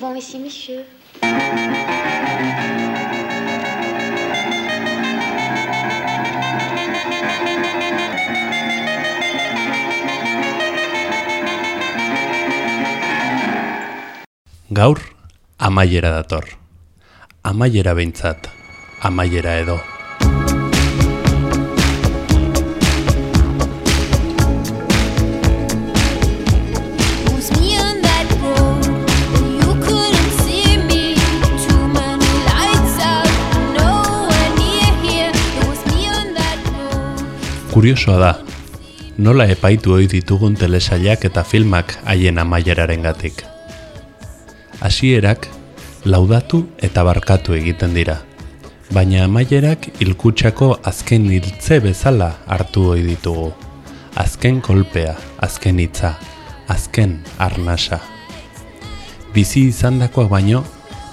souvent ici, monsieur. Gaur, amaiera dator. Amaiera behintzat, amaiera edo. Kuriosoa da, nola epaitu ohi ditugun telesailak eta filmak haien amaieraren. Hasierak laudatu eta barkatu egiten dira, baina amaierak hilkutsako azken hiltze bezala hartu ohi ditugu. Azken kolpea, azken hitza, azken arnasa. Bizi izandakoak baino,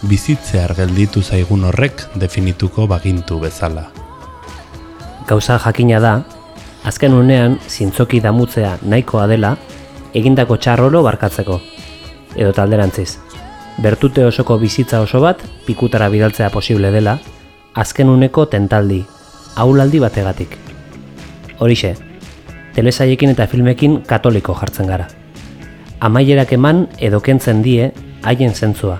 bizitzear gelditu zaigun horrek definituko bagintu bezala. Gauza jakina da, azken unean zintzoki damutzea nahikoa dela, egindako txarrolo barkatzeko. Edo talderantziz. Bertute osoko bizitza oso bat pikutara bidaltzea posible dela, azken uneko tentaldi, aulaldi bategatik. Horixe, telesaiekin eta filmekin katoliko jartzen gara. Amaierak eman edo kentzen die haien zentzua.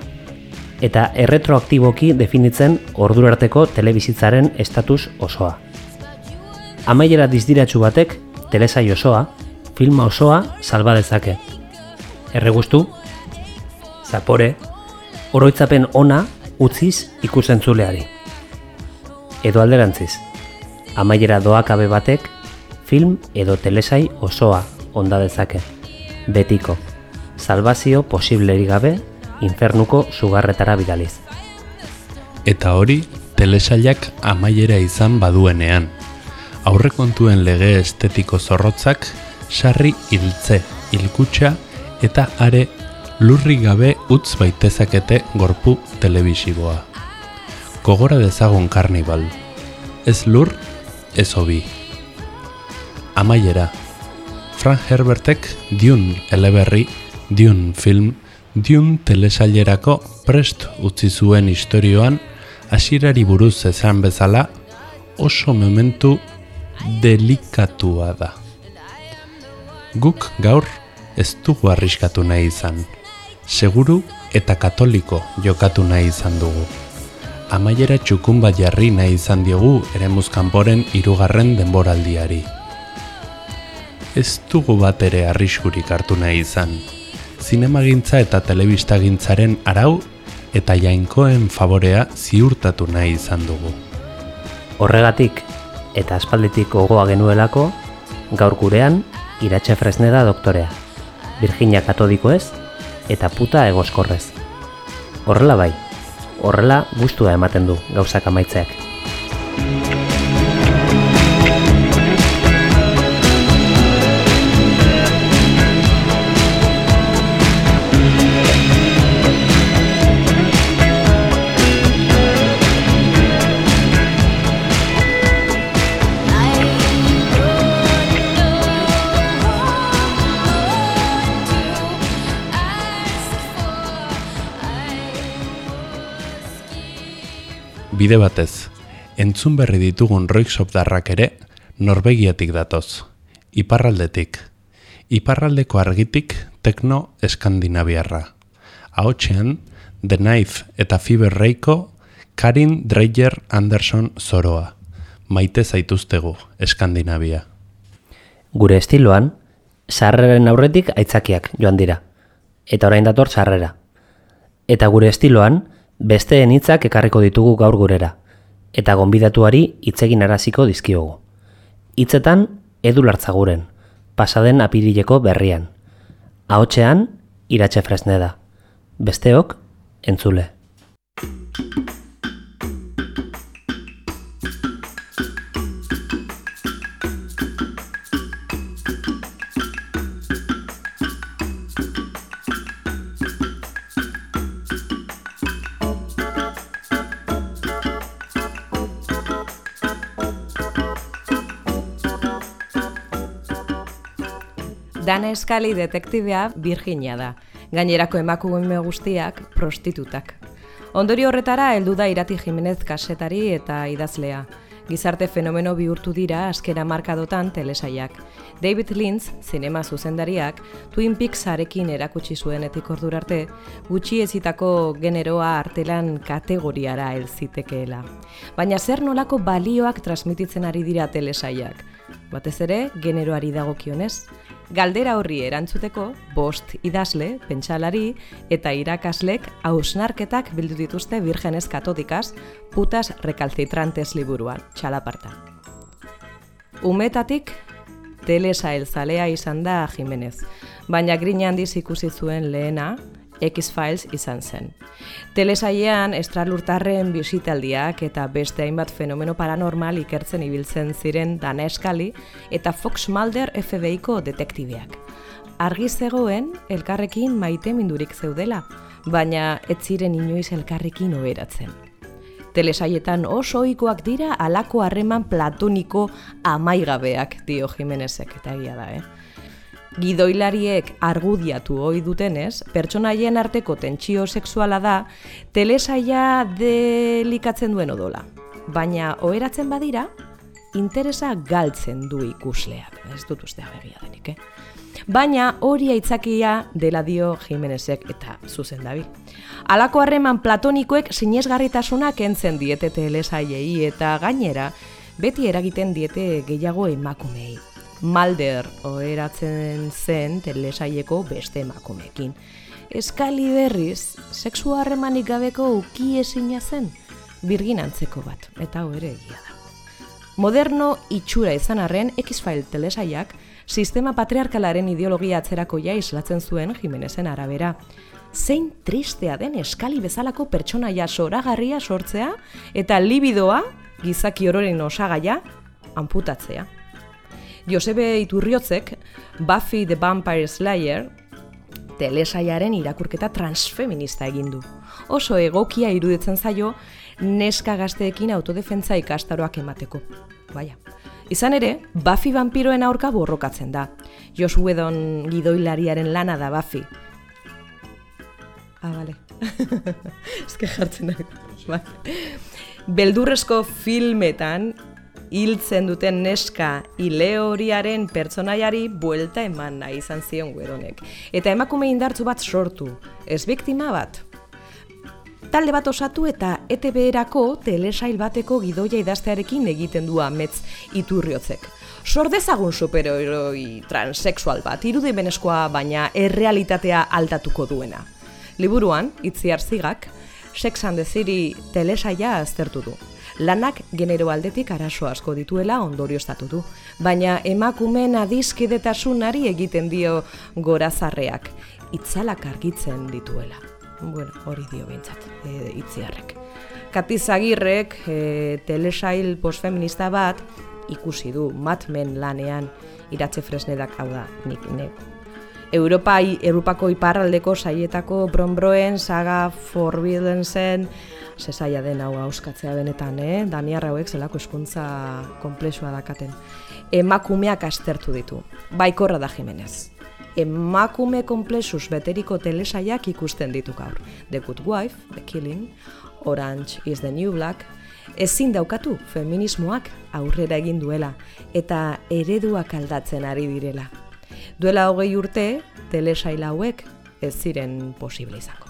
Eta erretroaktiboki definitzen ordurarteko telebizitzaren estatus osoa. Amaiera dizdiratsu batek, telesai osoa, filma osoa salba dezake. Erregustu, zapore, oroitzapen ona utziz ikusentzuleari. Edo alderantziz, amaiera doakabe batek, film edo telesai osoa onda dezake. Betiko, salbazio posiblerik gabe, infernuko sugarretara bidaliz. Eta hori, telesailak amaiera izan baduenean. Aurrekontuen lege estetiko zorrotzak, sarri hiltze, hilkutxa eta are lurri gabe utz baitezakete gorpu telebisiboa. Gogora dezagun karnibal. Ez lur, ez hobi. Amaiera. Frank Herbertek Dune eleberri, Dune film, Dune telesailerako prest utzi zuen istorioan hasierari buruz esan bezala oso momentu delikatua da. Guk gaur ez dugu arriskatu nahi izan. Seguru eta katoliko jokatu nahi izan dugu. Amaiera txukun bat jarri nahi izan diogu eremuz kanporen hirugarren denboraldiari. Ez dugu bat ere arriskurik hartu nahi izan. Zinemagintza eta telebistagintzaren arau eta jainkoen favorea ziurtatu nahi izan dugu. Horregatik, eta aspalditik gogoa genuelako, gaur gurean, iratxe fresneda doktorea. Virginia katodiko ez, eta puta egoskorrez. Horrela bai, horrela gustua ematen du gauzak amaitzeak. Bide batez, entzun berri ditugun roixopdarrak ere Norvegiatik datoz, iparraldetik. Iparraldeko argitik tekno eskandinaviarra. Ahotxean, The Knife eta Fiber Reiko Karin Dreyer Anderson zoroa. Maite zaituztegu, Eskandinavia. Gure estiloan, sarreren aurretik aitzakiak joan dira. Eta orain dator sarrera. Eta gure estiloan, besteen hitzak ekarriko ditugu gaur gurera. Eta gonbidatuari hitzegin araziko dizkiogu. Hitzetan, edu lartzaguren, pasaden apirileko berrian. Ahotxean, iratxe fresneda. Besteok, entzule. Dana Eskali detektibea Virginia da. Gainerako emakume guztiak prostitutak. Ondorio horretara heldu da Irati Jimenez kasetari eta idazlea. Gizarte fenomeno bihurtu dira azkera markadotan telesaiak. David Lynch, zinema zuzendariak, Twin Peaksarekin erakutsi zuenetik ordurarte, gutxi ezitako generoa artelan kategoriara helzitekeela. Baina zer nolako balioak transmititzen ari dira telesaiak? Batez ere, generoari dagokionez, Galdera horri erantzuteko, bost idazle, pentsalari eta irakaslek hausnarketak bildu dituzte Virgenes Katodikaz, putas recalcitrantes liburuan, txalaparta. Umetatik, telesail zalea izan da Jimenez, baina grina handiz ikusi zuen lehena, X-Files izan zen. Telesailean estralurtarren bisitaldiak eta beste hainbat fenomeno paranormal ikertzen ibiltzen ziren Dana Eskali eta Fox Mulder FBI-ko detektibeak. Argi zegoen elkarrekin maite mindurik zeudela, baina ez ziren inoiz elkarrekin oheratzen. Telesaietan oso ohikoak dira alako harreman platoniko amaigabeak dio Jimenezek eta egia da, eh? Gidoilariek argudiatu ohi dutenez, pertsonaien arteko tentsio sexuala da telesaia delikatzen duen odola. Baina oheratzen badira, interesa galtzen du ikusleak. Ez dut uste abegia denik, eh? Baina hori aitzakia dela dio Jimenezek eta zuzen dabil. Alako harreman platonikoek sinesgarritasuna kentzen diete telesaiei eta gainera beti eragiten diete gehiago emakumei. Malder oheratzen zen telesaieko beste emakumeekin. Eskali berriz, sexu harremanik gabeko uki ezina zen, birginantzeko bat, eta hau ere egia da. Moderno itxura izan arren X-File telesaiak sistema patriarkalaren ideologia atzerakoia islatzen zuen Jimenezen arabera. Zein tristea den eskali bezalako pertsonaia soragarria sortzea eta libidoa, gizaki ororen osagaia, amputatzea. Josebe Iturriotzek Buffy the Vampire Slayer telesaiaren irakurketa transfeminista egin du. Oso egokia iruditzen zaio neska gazteekin autodefentza ikastaroak emateko. Baina. Izan ere, Buffy vampiroen aurka borrokatzen da. Joss Whedon gidoilariaren lana da Buffy. Ah, bale. Eske jartzen. Vale. Beldurrezko filmetan hiltzen duten neska ileoriaren pertsonaiari buelta eman nahi izan zion Wedonek. Eta emakume indartzu bat sortu, ez biktima bat. Talde bat osatu eta ETB-erako telesail bateko gidoia idaztearekin egiten du amets iturriotzek. Sordezagun superheroi transexual bat, irudimenezkoa baina errealitatea aldatuko duena. Liburuan, itziar zigak, Sex and the City telesaia aztertu du. Lanak genero aldetik arazo asko dituela ondorioztatu du, baina emakumeen adiskidetasunari egiten dio gorazarreak, itzalak argitzen dituela. Bueno, hori dio behintzat, e, itziarrek. Katizagirrek e, telesail postfeminista bat ikusi du Mad Men lanean iratze fresnedak hau da nik ne Europa, Europako iparraldeko saietako bronbroen, saga Forbidden zen, zezaia den hau auskatzea benetan, eh? Daniar hauek zelako eskuntza komplexua dakaten. Emakumeak astertu ditu, baikorra da Jimenez. Emakume komplexus beteriko telesaiak ikusten ditu gaur. The Good Wife, The Killing, Orange is the New Black, ezin daukatu feminismoak aurrera egin duela eta ereduak aldatzen ari direla. Duela hogei urte, telesail hauek ez ziren posible izango.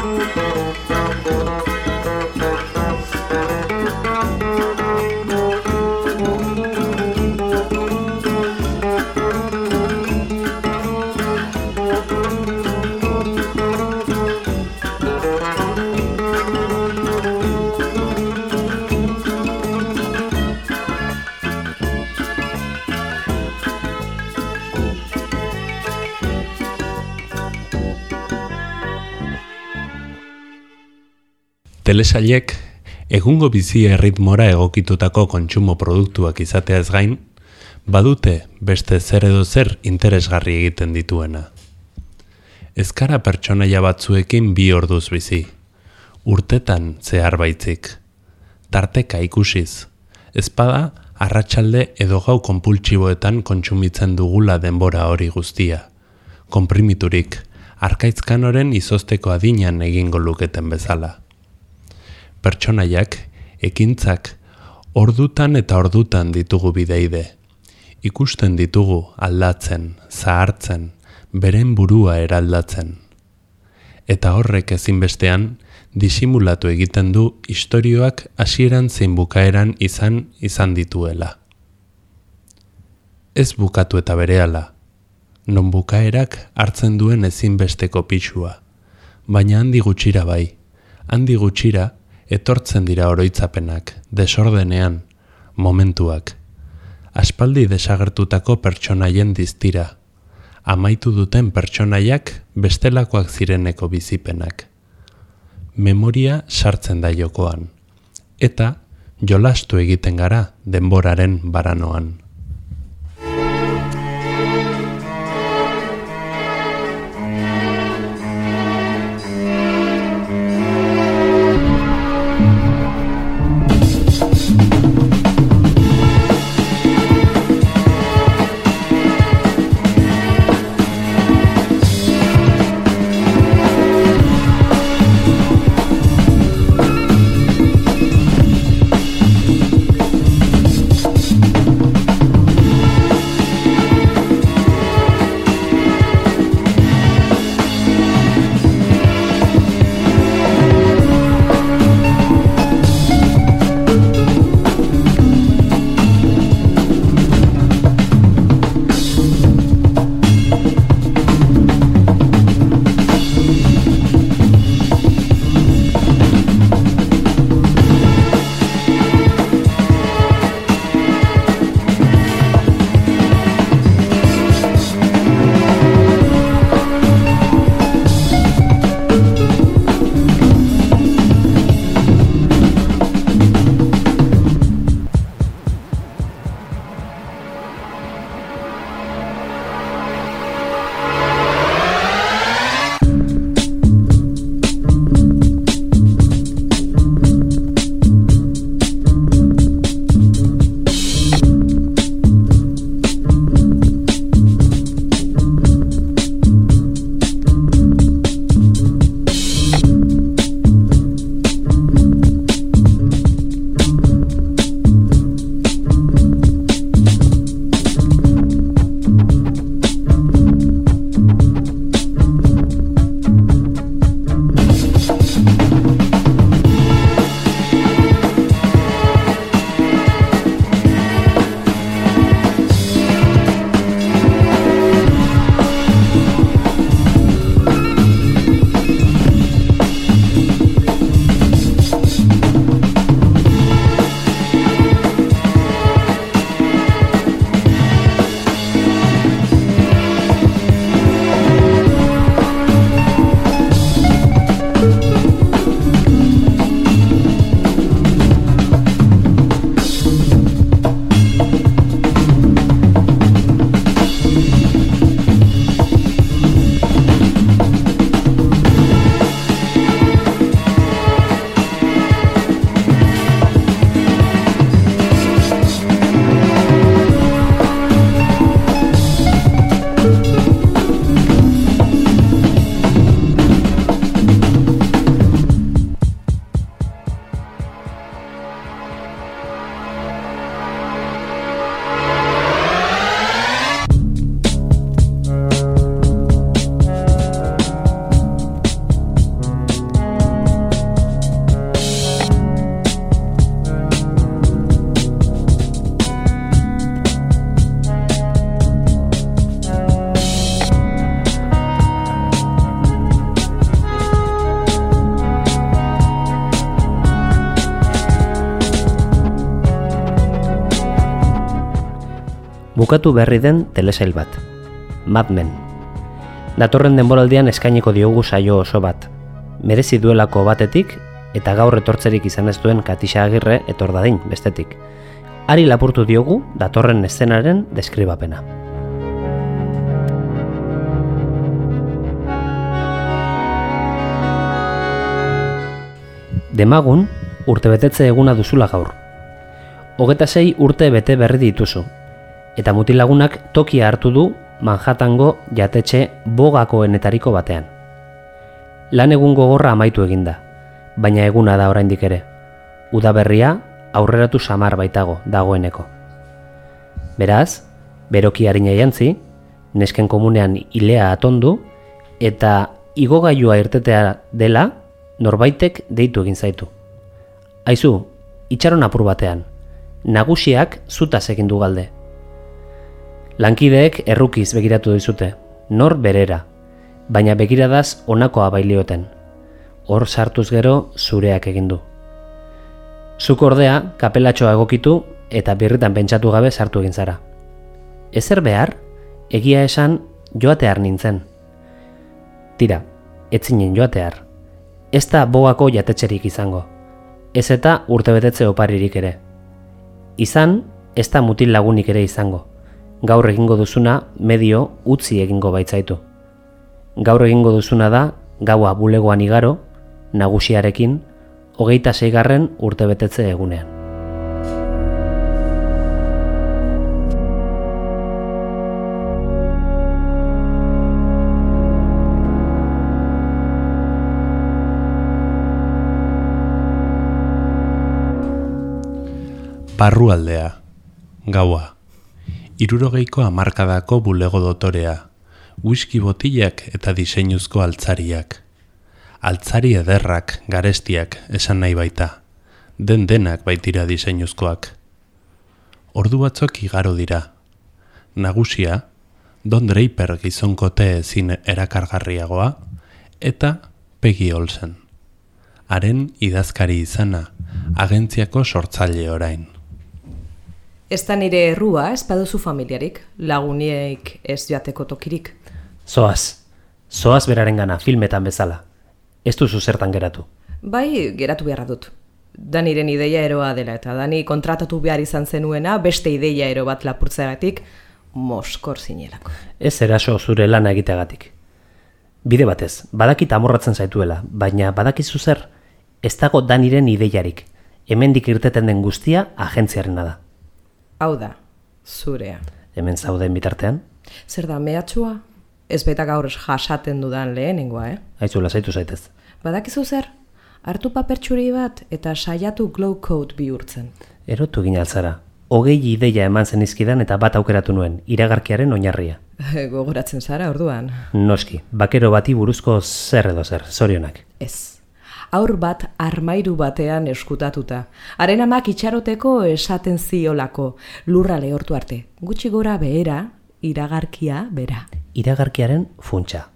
Thank you. Telesailek egungo bizi erritmora egokitutako kontsumo produktuak izateaz gain, badute beste zer edo zer interesgarri egiten dituena. Ezkara pertsonaia batzuekin bi orduz bizi, urtetan zehar baitzik, tarteka ikusiz, ezpada arratsalde edo gau konpultsiboetan kontsumitzen dugula denbora hori guztia. Konprimiturik, arkaitzkanoren izosteko adinan egingo luketen bezala. Pertsonaiak, ekintzak, ordutan eta ordutan ditugu bideide. Ikusten ditugu aldatzen, zahartzen, beren burua eraldatzen. Eta horrek ezinbestean, disimulatu egiten du istorioak hasieran zein bukaeran izan izan dituela. Ez bukatu eta berehala, non bukaerak hartzen duen ezinbesteko pixua, baina handi gutxira bai, handi gutxira etortzen dira oroitzapenak, desordenean, momentuak, aspaldi desagertutako pertsonaien diztira, amaitu duten pertsonaiak bestelakoak zireneko bizipenak. Memoria sartzen da jokoan, eta jolastu egiten gara denboraren baranoan. Bukatu berri den telesail bat. Mad Men. Datorren denboraldian eskainiko diogu saio oso bat. Merezi duelako batetik eta gaur etortzerik izan ez duen Katixa Agirre etor dadin bestetik. Ari lapurtu diogu datorren eszenaren deskribapena. Demagun, urtebetetze eguna duzula gaur. Hogeta sei urte bete berri dituzu, eta mutilagunak tokia hartu du Manhattango jatetxe bogakoenetariko batean. Lan egun gogorra amaitu eginda, baina eguna da oraindik ere. Udaberria aurreratu samar baitago dagoeneko. Beraz, beroki harina jantzi, nesken komunean ilea atondu, eta igogailua irtetea dela norbaitek deitu egin zaitu. Aizu, itxaron apur batean, nagusiak zutaz egin du galde. Lankideek errukiz begiratu dizute, nor berera, baina begiradaz onakoa bailioten. Hor sartuz gero zureak egin du. Zuk ordea kapelatxoa egokitu eta birritan pentsatu gabe sartu egin zara. Ezer behar, egia esan joatear nintzen. Tira, etzinen joatear. Ez da bogako jatetxerik izango. Ez eta urtebetetze oparirik ere. Izan, ez da mutil lagunik ere izango. Gaur egingo duzuna medio utzi egingo baitzaitu. Gaur egingo duzuna da, gaua bulegoan igaro, nagusiarekin, hogeita seigarren urtebetetze egunean. Barrualdea, gaua, irurogeiko hamarkadako bulego dotorea, whisky botilak eta diseinuzko altzariak. Altzari ederrak, garestiak, esan nahi baita. Den denak baitira diseinuzkoak. Ordu batzok igaro dira. Nagusia, Don Draper gizonkote ezin erakargarriagoa, eta Peggy Olsen. Haren idazkari izana, agentziako sortzaile orain. Ez da nire errua, ez baduzu familiarik, laguniek ez joateko tokirik. Zoaz, zoaz berarengana filmetan bezala. Ez duzu zertan geratu. Bai, geratu beharra dut. Daniren ideia eroa dela eta Dani kontratatu behar izan zenuena beste ideia ero bat lapurtzeagatik moskor zinelako. Ez eraso zure lana egiteagatik. Bide batez, badakit amorratzen zaituela, baina badakizu zer, ez dago daniren ideiarik. Hemendik irteten den guztia agentziarena da. Hau da, zurea. Hemen zauden bitartean, Zer da, mehatxua? Ez beta gaur jasaten dudan lehenengoa, eh? aizu lasaitu zaitez. Badakizu zer? Hartu paper txuri bat eta saiatu glow coat bihurtzen. Erotu gine altzara. Hogei ideia eman zenizkidan eta bat aukeratu nuen, iragarkiaren oinarria. Gogoratzen zara orduan. Noski, bakero bati buruzko zer edo zer, zorionak. Ez. Aur bat armairu batean eskutatuta. Haren amak itxaroteko esaten ziolako, lurra lehortu arte. Gutxi gora behera, iragarkia bera. Iragarkiaren funtsa.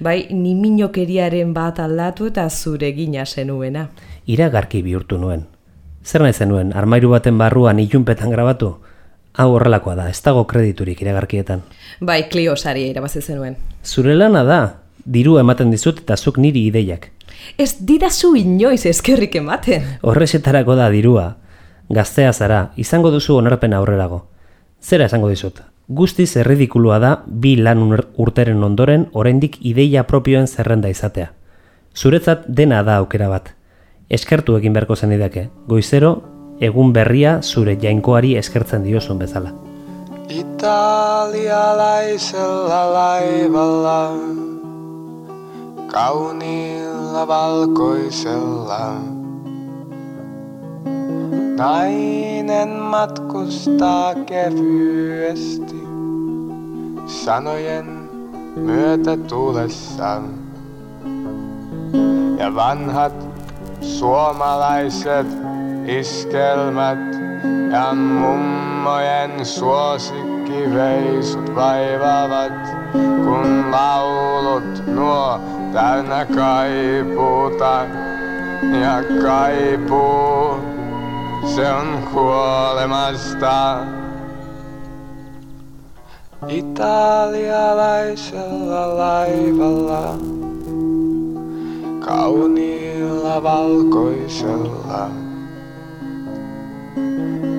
Bai, ni minokeriaren bat aldatu eta zure gina zenuena. Iragarki bihurtu nuen. Zer nahi zenuen, armairu baten barruan ilunpetan grabatu? Hau horrelakoa da, ez dago krediturik iragarkietan. Bai, Clio saria irabazi zenuen. Zure lana da, diru ematen dizut eta zuk niri ideiak. Ez didazu inoiz eskerrik ematen. Horrexetarako da dirua. Gaztea zara, izango duzu onarpen aurrerago. Zera esango dizut. Guztiz erridikulua da bi lan ur- urteren ondoren oraindik ideia propioen zerrenda izatea. Zuretzat dena da aukera bat. Eskertu egin beharko zenidake. Goizero, egun berria zure jainkoari eskertzen diozun bezala. Italialaisella laivalla, kauniilla valkoisella. Nainen matkustaa kevyesti, sanojen myötä tulessa. Ja vanhat suomalaiset iskelmät ja mummojen suosikkiveisut vaivaavat, kun laulut nuo täynnä kaipuuta. Ja kaipuu, se on kuolemasta. Italialaisella laivalla, kauniilla valkoisella.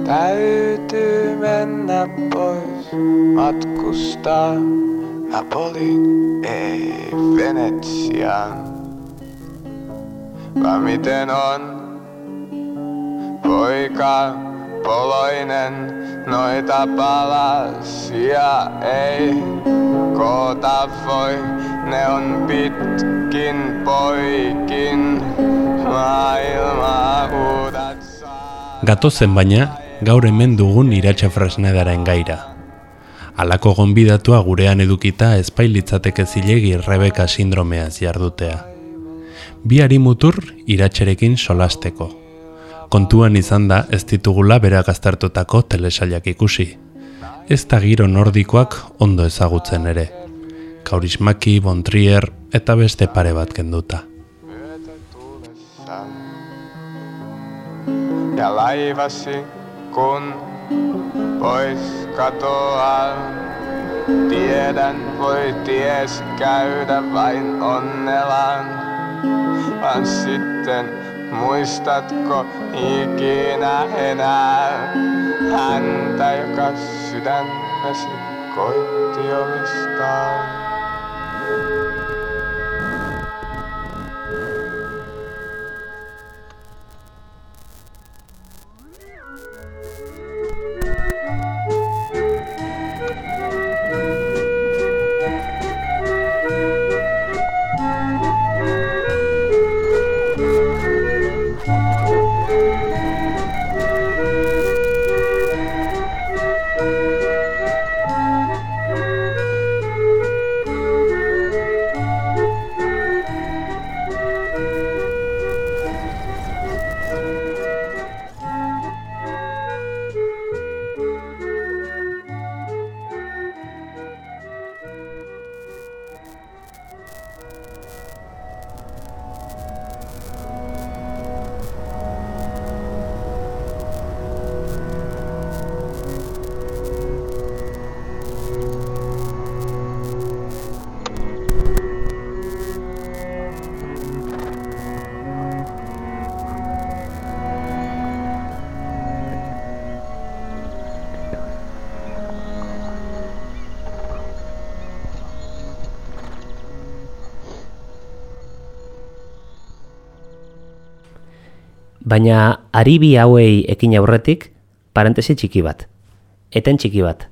Täytyy mennä pois, matkustaa Napoliin, ei Venetsiaan. Vai miten on, poika, poloinen, noita palasia ei koota voi. Ne on pitkin poikin maailmaa uudat saa. Gatozen baina, gaur hemen dugun iratxa fresnedaren gaira. Alako gonbidatua gurean edukita ezpailitzateke zilegi Rebeka sindromeaz jardutea. Bi mutur iratxerekin solasteko. Kontuan izan da ez ditugula berak aztertutako telesailak ikusi. Ez da giro nordikoak ondo ezagutzen ere. Kaurismaki, Bontrier eta beste pare bat kenduta. Ja laivasi kun pois katoaa. Tiedän voi ties käydä vain onnellaan. Vaan sitten muistatko ikinä enää häntä, joka sydämesi koitti omistaa? Baina aribi hauei ekin aurretik, parentesi txiki bat. Eten txiki bat.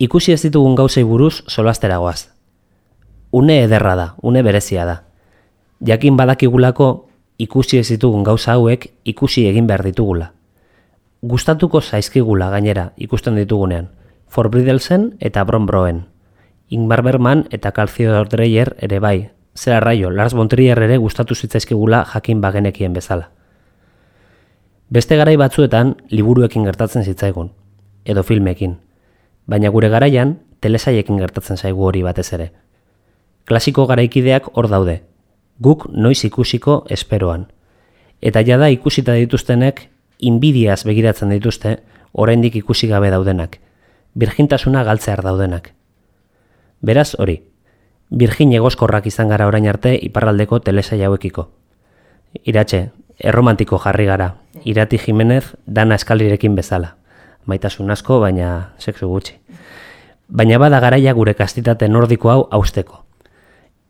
Ikusi ez ditugun gauzei buruz solasteragoaz. Une ederra da, une berezia da. Jakin badakigulako ikusi ez ditugun gauza hauek ikusi egin behar ditugula. Gustatuko zaizkigula gainera ikusten ditugunean. Forbriddelsen eta Bron Broen. Ingmar Bergman eta Calcio Dreyer ere bai. Zera raio, Lars von Trier ere gustatu zitzaizkigula jakin bagenekien bezala. Beste garai batzuetan liburuekin gertatzen zitzaigun, edo filmekin. Baina gure garaian telesaiekin gertatzen zaigu hori batez ere. Klasiko garaikideak hor daude. Guk noiz ikusiko esperoan. Eta jada ikusita dituztenek inbidiaz begiratzen dituzte oraindik ikusi gabe daudenak. Birjintasuna galtzear daudenak. Beraz hori. Birgin egoskorrak izan gara orain arte iparraldeko telesaia hauekiko. Iratxe, erromantiko jarri gara. Irati Jimenez dana eskalirekin bezala. Maitasun asko, baina sexu gutxi. Baina bada garaia gure kastitate nordiko hau austeko.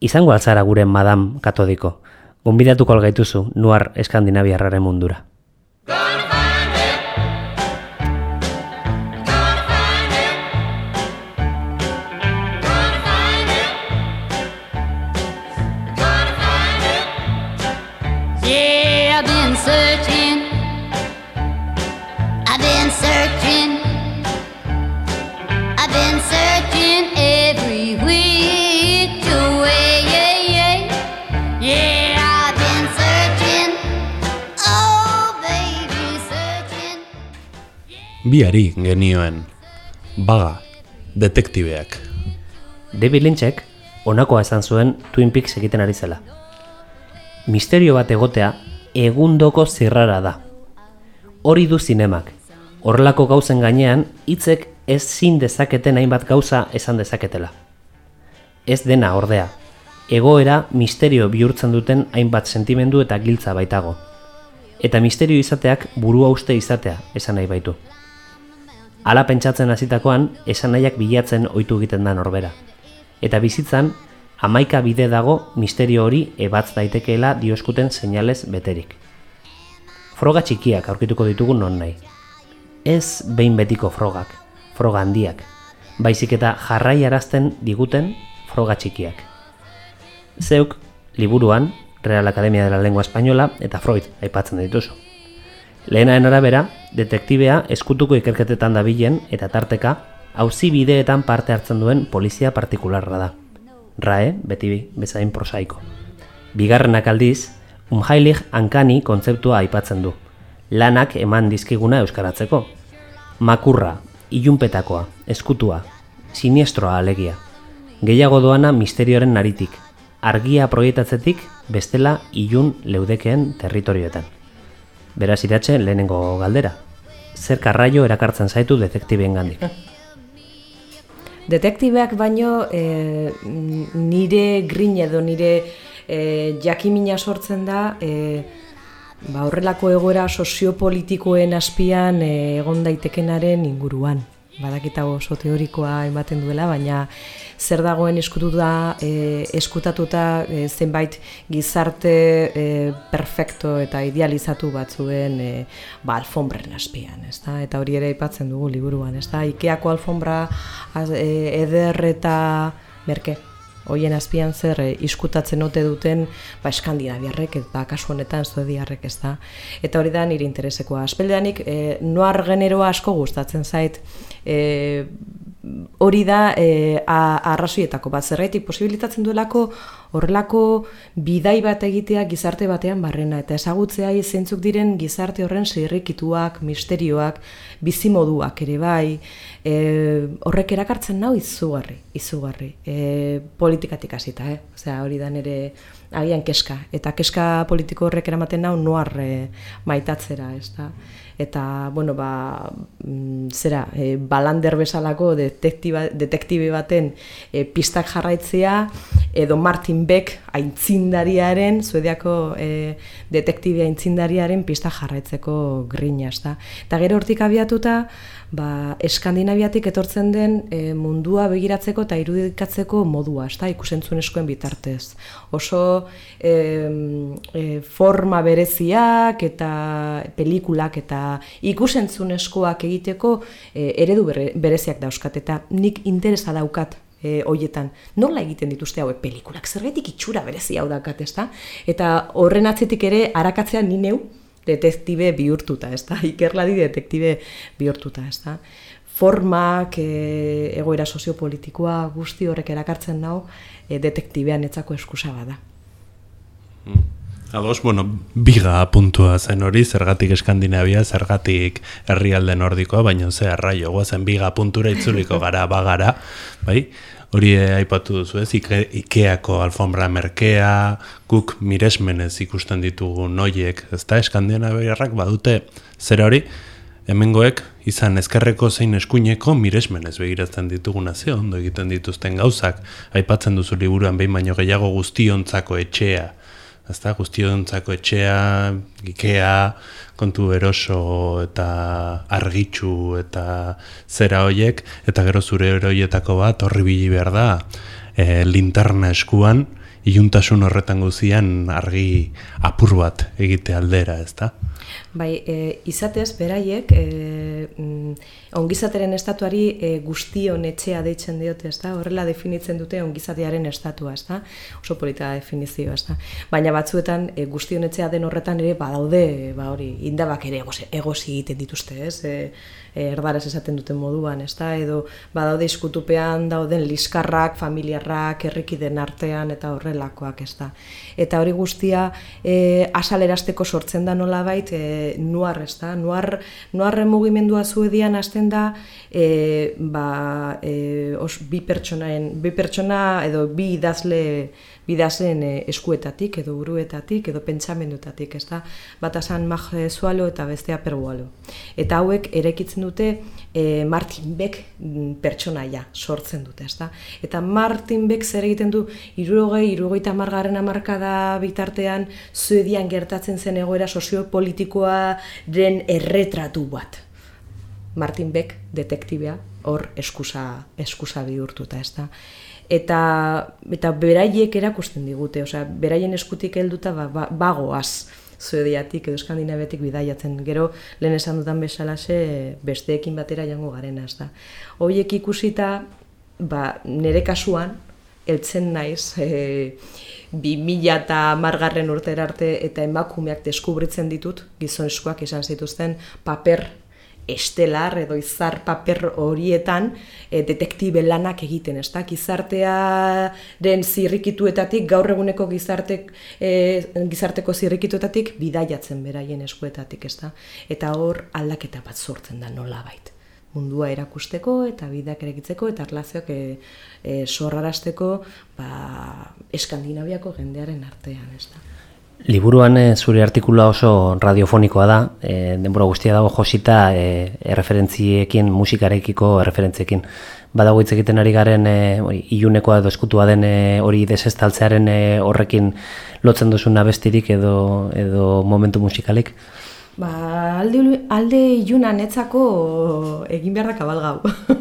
Izango altzara gure madam katodiko. Gonbidatuko algaituzu nuar eskandinaviarraren mundura. Biari genioen. Baga, detektibeak. David Lynchek honakoa esan zuen Twin Peaks egiten ari zela. Misterio bat egotea egundoko zirrara da. Hori du zinemak. Horrelako gauzen gainean hitzek ez zin dezaketen hainbat gauza esan dezaketela. Ez dena ordea. Egoera misterio bihurtzen duten hainbat sentimendu eta giltza baitago. Eta misterio izateak burua uste izatea esan nahi baitu. Hala pentsatzen hasitakoan esanahiak bilatzen ohitu egiten da norbera. Eta bizitzan, hamaika bide dago misterio hori ebatz daitekeela dioskuten seinalez beterik. Froga txikiak aurkituko ditugu non nahi. ez behin betiko frogak, froga handiak, baizik eta jarrai arazten diguten froga txikiak. Zeuk, liburuan, Real Academia de la Lengua Española eta Freud aipatzen dituzu. Lehenaren arabera, detektibea eskutuko ikerketetan dabilen eta tarteka, auzi bideetan parte hartzen duen polizia partikularra da. Rae, beti bezain prosaiko. Bigarrenak aldiz, umjailig hankani kontzeptua aipatzen du. Lanak eman dizkiguna euskaratzeko. Makurra, ilunpetakoa, eskutua, sinestroa alegia. Gehiago doana misterioaren naritik, argia proiektatzetik bestela ilun leudekeen territorioetan. Beraz iratxe lehenengo galdera. Zer karraio erakartzen zaitu detektibeen gandik. Detektibeak baino e, nire grin edo nire e, jakimina sortzen da e, ba, horrelako egoera soziopolitikoen azpian egon daitekenaren inguruan. Badakita oso teorikoa ematen duela, baina zer dagoen eskututa, e, eskutatuta e, zenbait gizarte e, perfecto eta idealizatu batzuen e, ba, alfombren azpian, ezta? Eta hori ere aipatzen dugu liburuan, ezta? Ikeako alfombra az, e, eder eta merke. Hoien azpian zer e, iskutatzen ote duten ba, eskandinaviarrek eta kasu honetan zuediarrek ez da. Eta hori da nire interesekoa. Aspeldeanik e, noar generoa asko gustatzen zait e, hori da e, arrazoietako bat. Zerraitik posibilitatzen duelako horrelako bidai bat egitea gizarte batean barrena eta ezagutzea zeintzuk diren gizarte horren zirrikituak, misterioak, bizimoduak ere bai, e, horrek erakartzen nau izugarri, izugarri. E, politikatik hasita, eh? Osea, hori da nere agian keska. Eta keska politiko horrek eramaten nau noar e, maitatzera, ez da? Eta, bueno, ba, mm, zera, e, balander bezalako detektiba, detektibe baten e, pistak jarraitzea, edo Martin Beck aintzindariaren, zuediako e, detektibe aintzindariaren pistak jarraitzeko grina, ez da? Eta gero hortik abiatuta, ba, Eskandinaviatik etortzen den e, mundua begiratzeko eta irudikatzeko modua, ezta ikusentzunezkoen bitartez. Oso e, e, forma bereziak eta pelikulak eta ikusentzunezkoak egiteko e, eredu bere, bereziak dauzkat eta nik interesa daukat e, hoietan. Nola egiten dituzte hauek pelikulak? Zergatik itxura berezi hau daukat, ezta? Eta horren atzetik ere arakatzea ni neu detektibe bihurtuta, ezta? Ikerlari detektibe bihurtuta, ezta? Formak, e, egoera soziopolitikoa, guzti horrek erakartzen nau, e, detektibean etzako eskusa bada. Ados, bueno, biga puntua zen hori, zergatik Eskandinavia, zergatik herrialde nordikoa, baina ze arraio, guazen biga puntura itzuliko gara, bagara, bai? Hori aipatu duzu ez, Ike, Ikeako alfombra merkea, guk miresmenez ikusten ditugu noiek, ez da, Eskandinaviarrak badute, zera hori, hemengoek izan ezkerreko zein eskuineko miresmenez begiratzen dituguna ze ondo egiten dituzten gauzak, aipatzen duzu liburuan behin baino gehiago guztiontzako etxea, ezta? Guztiontzako etxea, ikea, kontu eroso eta argitsu eta zera hoiek, eta gero zure eroietako bat horri bili behar da, e, linterna eskuan, iluntasun horretan guzian argi apur bat egite aldera, ezta? Bai, e, izatez, beraiek, e, mm, ongizateren estatuari e, guztion etxea deitzen diote, ezta? Horrela definitzen dute ongizatearen estatua, ezta? Oso polita definizioa, ezta? Baina batzuetan e, guztion etxea den horretan ere badaude, ba hori, indabak ere egosi, egosi egiten dituzte, ez? E, e, erdaraz esaten duten moduan, ezta? Edo badaude iskutupean dauden liskarrak, familiarrak, herrikiden artean eta horrelakoak, ezta? Eta hori guztia e, asalerasteko sortzen da nolabait e, nuar, ezta? Nuar, nuarren mugimendua zuedian hasten da e, ba, e, os, bi pertsonaen, bi pertsona edo bi idazle bidazen e, eskuetatik edo buruetatik edo pentsamendutatik, ezta? Bata san Mag Zualo eta bestea Perbualo. Eta hauek erekitzen dute e, Martin Beck mm, pertsonaia sortzen dute, ezta? Eta Martin Beck zer egiten du 60 hirurogeita hamargarren hamarkada bitartean Suedian gertatzen zen egoera soziopolitikoaren erretratu bat. Martin Beck detektibea hor eskusa eskusa bihurtuta, ezta? Eta eta beraiek erakusten digute, osea, beraien eskutik helduta ba, ba, bagoaz Zuediatik edo Eskandinaviatik bidaiatzen. Gero, lehen esan dudan bezalaxe, besteekin batera jango garena, ez da. Hoiek ikusita, ba, nire kasuan, eltzen naiz, e, bi mila eta margarren urtera arte eta emakumeak deskubritzen ditut, gizonezkoak izan zituzten paper estelar edo izar paper horietan e, detektibe lanak egiten, ez da? Gizartearen zirrikituetatik, gaur eguneko gizartek, e, gizarteko zirrikituetatik bidaiatzen beraien eskuetatik, ez da? Eta hor aldaketa bat sortzen da nola bait mundua erakusteko eta bidak erekitzeko eta erlazioak e, e, sorrarazteko ba, Eskandinaviako jendearen artean, ez da. Liburuan e, zure artikulua oso radiofonikoa da, e, denbora guztia dago josita e, erreferentziekin, musikarekiko erreferentziekin. Badago hitz egiten ari garen e, ilunekoa edo eskutua den hori desestaltzearen e, horrekin lotzen duzun abestirik edo, edo momentu musikalik. Ba, alde, alde ilunan etzako egin behar da kabalgau.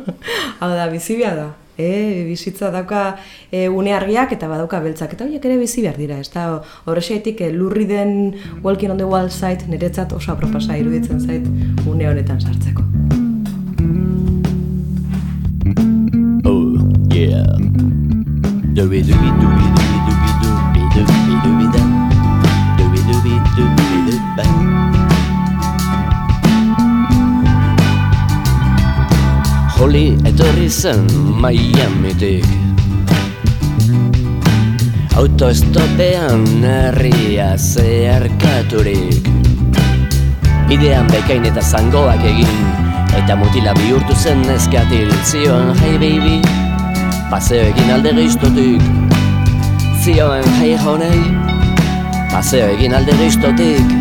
Hau da, bizibia da. E, bizitza dauka e, une argiak eta badauka beltzak. Eta horiek ere bizi behar dira. Ez da, horrexeetik e, lurri den Walking on the Wild Side niretzat oso apropasa iruditzen zait une honetan sartzeko. Oh, yeah. Dooby dooby dooby dooby dooby dooby dooby dooby da. Dooby dooby dooby dooby ba. Holly etorri zen Miamitik. Autoestopean herria zeharkaturik. Bidean bekain eta zangoak egin Eta mutila bihurtu zen neskatil. Zioen hey baby Paseo egin alde geiztotik Zioen hey honey Paseo egin alde geiztotik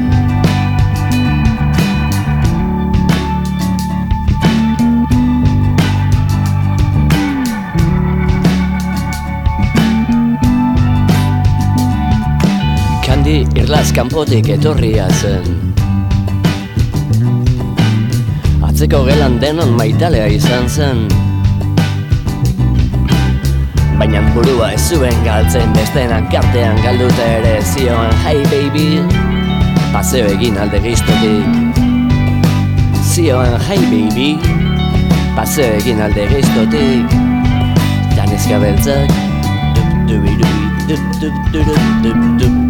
Kandi irlaz kanpotik etorria zen. Atzeko gelan denon maitalea izan zen. Baina burua ez zuen galtzen bestenak artean galduta ere zioan Hey baby, paseo egin alde giztotik Zioan hey baby, paseo egin alde giztotik Danezka beltzak. Dubi dubi dub dub dub dub dub dubi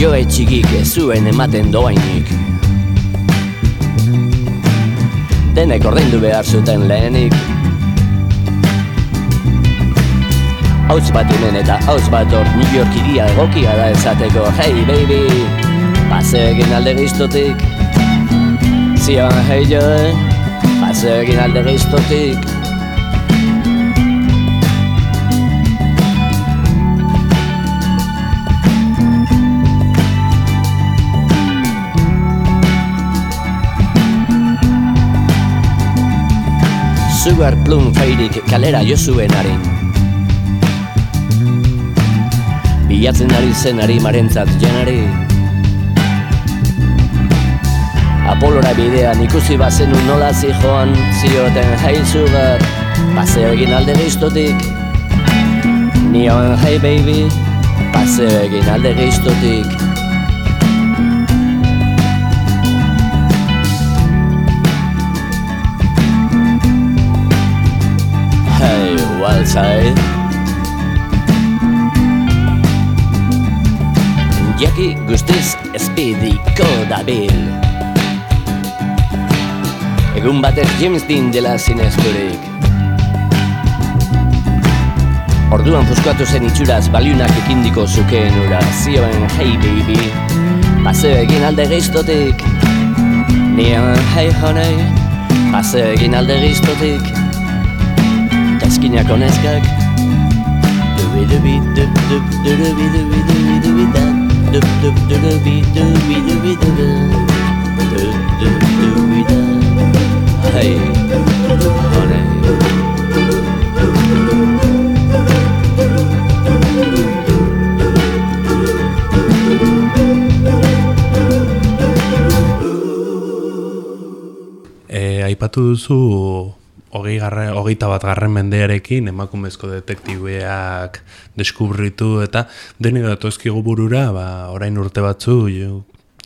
Jo etxigik ez zuen ematen doainik Denek ordaindu behar zuten lehenik. Hauts bat hemen eta hauts bat hor New York iria egokia da esateko. Hey baby, paseo egin alde giztotik. Zion hey joe, paseo egin alde giztotik Sugar Plum fairik kalera jo zuen harin Bilatzen ari zen ari marentzat janari Apolora bidean ikusi bazenu nola zijoan Zioten hey sugar, paseo egin alde giztotik Nion hey baby, paseo egin alde giztotik Side Jaki guztiz espidiko dabil Egun batez James Dean dela zinezturik Orduan fuskatu zen itxuraz baliunak ekindiko zukeen ura Zioen hey baby. Paseo egin alde geiztotik Nion hey honey. Paseo egin alde geiztotik cognac en escac. Aipatu duzu hogei garre, hogeita bat garren mendearekin emakumezko detektibeak deskubritu eta denik datozkigu burura ba, orain urte batzu